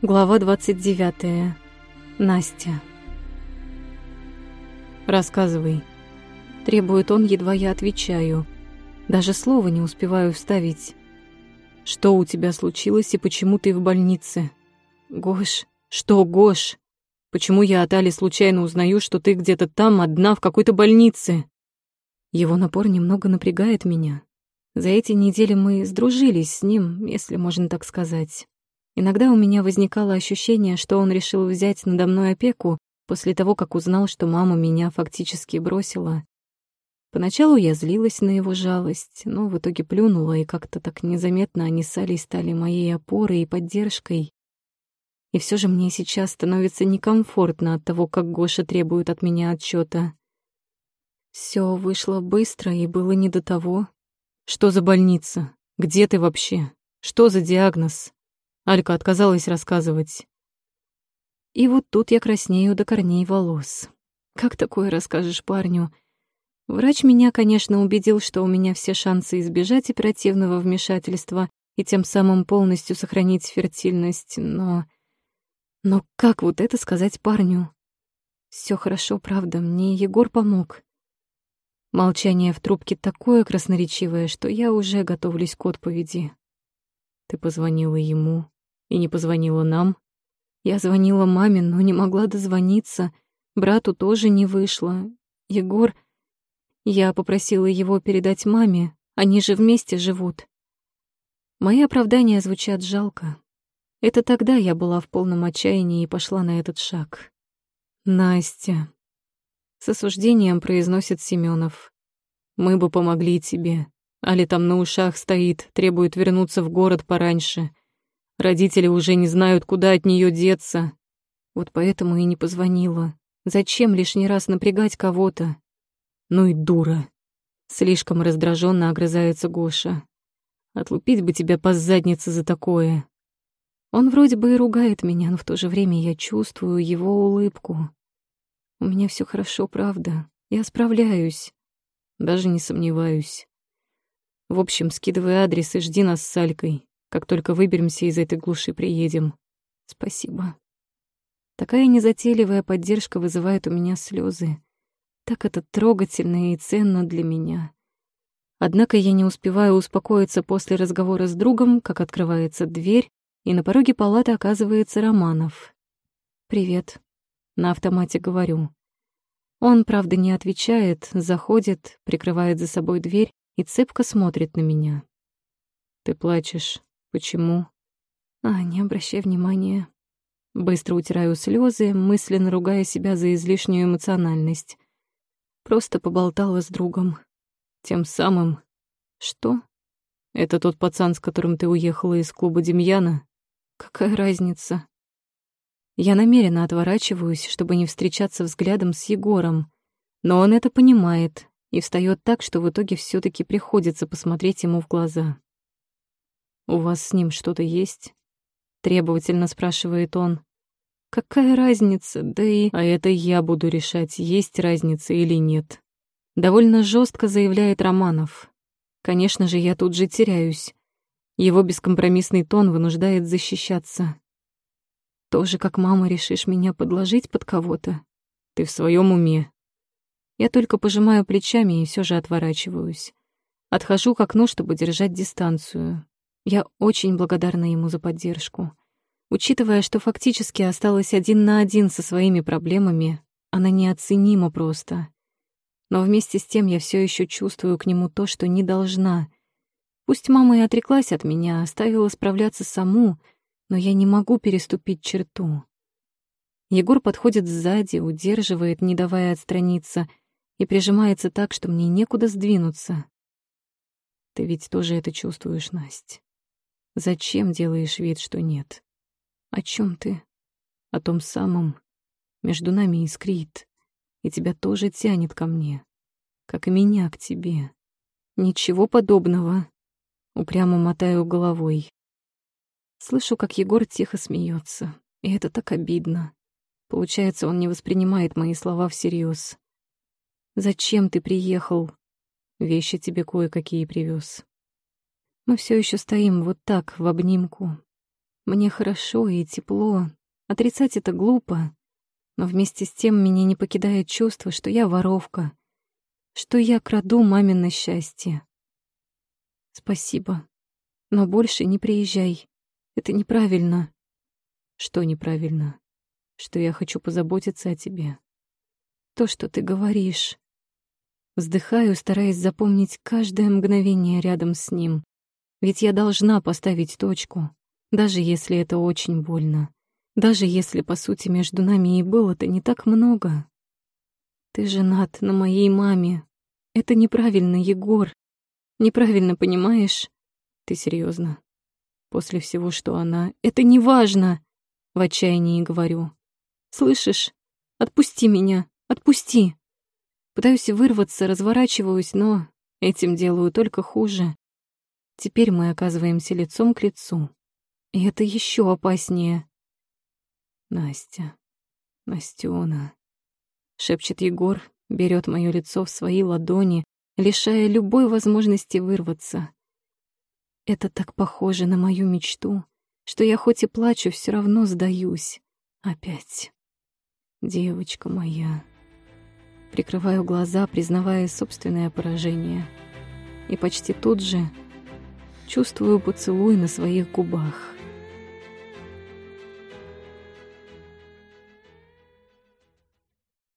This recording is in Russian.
Глава 29. Настя. «Рассказывай». Требует он, едва я отвечаю. Даже слова не успеваю вставить. «Что у тебя случилось и почему ты в больнице?» «Гош, что, Гош? Почему я от Али случайно узнаю, что ты где-то там, одна, в какой-то больнице?» Его напор немного напрягает меня. За эти недели мы сдружились с ним, если можно так сказать. Иногда у меня возникало ощущение, что он решил взять надо мной опеку после того, как узнал, что мама меня фактически бросила. Поначалу я злилась на его жалость, но в итоге плюнула, и как-то так незаметно они с Алей стали моей опорой и поддержкой. И все же мне сейчас становится некомфортно от того, как Гоша требует от меня отчета. Все вышло быстро и было не до того. Что за больница? Где ты вообще? Что за диагноз? Алька отказалась рассказывать. И вот тут я краснею до корней волос. Как такое расскажешь парню? Врач меня, конечно, убедил, что у меня все шансы избежать оперативного вмешательства и тем самым полностью сохранить фертильность, но... Но как вот это сказать парню? Все хорошо, правда, мне Егор помог. Молчание в трубке такое красноречивое, что я уже готовлюсь к отповеди. Ты позвонила ему, и не позвонила нам. Я звонила маме, но не могла дозвониться. Брату тоже не вышло. Егор... Я попросила его передать маме. Они же вместе живут. Мои оправдания звучат жалко. Это тогда я была в полном отчаянии и пошла на этот шаг. «Настя», — с осуждением произносит Семенов, — «мы бы помогли тебе. Али там на ушах стоит, требует вернуться в город пораньше. Родители уже не знают, куда от нее деться. Вот поэтому и не позвонила. Зачем лишний раз напрягать кого-то? Ну и дура. Слишком раздраженно огрызается Гоша. Отлупить бы тебя по заднице за такое. Он вроде бы и ругает меня, но в то же время я чувствую его улыбку. У меня все хорошо, правда. Я справляюсь. Даже не сомневаюсь. В общем, скидывай адрес и жди нас с Алькой. Как только выберемся из этой глуши, приедем. Спасибо. Такая незатейливая поддержка вызывает у меня слезы. Так это трогательно и ценно для меня. Однако я не успеваю успокоиться после разговора с другом, как открывается дверь, и на пороге палаты оказывается Романов. «Привет», — на автомате говорю. Он, правда, не отвечает, заходит, прикрывает за собой дверь и цепко смотрит на меня. «Ты плачешь?» Почему? А, не обращай внимания. Быстро утираю слезы, мысленно ругая себя за излишнюю эмоциональность. Просто поболтала с другом. Тем самым... Что? Это тот пацан, с которым ты уехала из клуба Демьяна? Какая разница? Я намеренно отворачиваюсь, чтобы не встречаться взглядом с Егором. Но он это понимает и встает так, что в итоге все таки приходится посмотреть ему в глаза. «У вас с ним что-то есть?» — требовательно спрашивает он. «Какая разница? Да и... А это я буду решать, есть разница или нет». Довольно жестко заявляет Романов. Конечно же, я тут же теряюсь. Его бескомпромиссный тон вынуждает защищаться. Тоже как мама решишь меня подложить под кого-то? Ты в своем уме? Я только пожимаю плечами и все же отворачиваюсь. Отхожу к окну, чтобы держать дистанцию. Я очень благодарна ему за поддержку. Учитывая, что фактически осталась один на один со своими проблемами, она неоценима просто. Но вместе с тем я все еще чувствую к нему то, что не должна. Пусть мама и отреклась от меня, оставила справляться саму, но я не могу переступить черту. Егор подходит сзади, удерживает, не давая отстраниться, и прижимается так, что мне некуда сдвинуться. Ты ведь тоже это чувствуешь, Настя. Зачем делаешь вид, что нет? О чем ты? О том самом. Между нами искрит, и тебя тоже тянет ко мне, как и меня к тебе. Ничего подобного. Упрямо мотаю головой. Слышу, как Егор тихо смеется, и это так обидно. Получается, он не воспринимает мои слова всерьез. «Зачем ты приехал?» «Вещи тебе кое-какие привез. Мы все еще стоим вот так, в обнимку. Мне хорошо и тепло. Отрицать это глупо. Но вместе с тем меня не покидает чувство, что я воровка, что я краду мамино счастье. Спасибо. Но больше не приезжай. Это неправильно. Что неправильно? Что я хочу позаботиться о тебе. То, что ты говоришь. Вздыхаю, стараясь запомнить каждое мгновение рядом с ним. Ведь я должна поставить точку, даже если это очень больно. Даже если, по сути, между нами и было-то не так много. Ты женат на моей маме. Это неправильно, Егор. Неправильно, понимаешь? Ты серьезно? После всего, что она... Это не важно! В отчаянии говорю. Слышишь? Отпусти меня. Отпусти. Пытаюсь вырваться, разворачиваюсь, но этим делаю только хуже. Теперь мы оказываемся лицом к лицу. И это еще опаснее. Настя, Настена, шепчет Егор, берет мое лицо в свои ладони, лишая любой возможности вырваться. Это так похоже на мою мечту, что я хоть и плачу, все равно сдаюсь. Опять. Девочка моя. Прикрываю глаза, признавая собственное поражение. И почти тут же чувствую поцелуй на своих губах.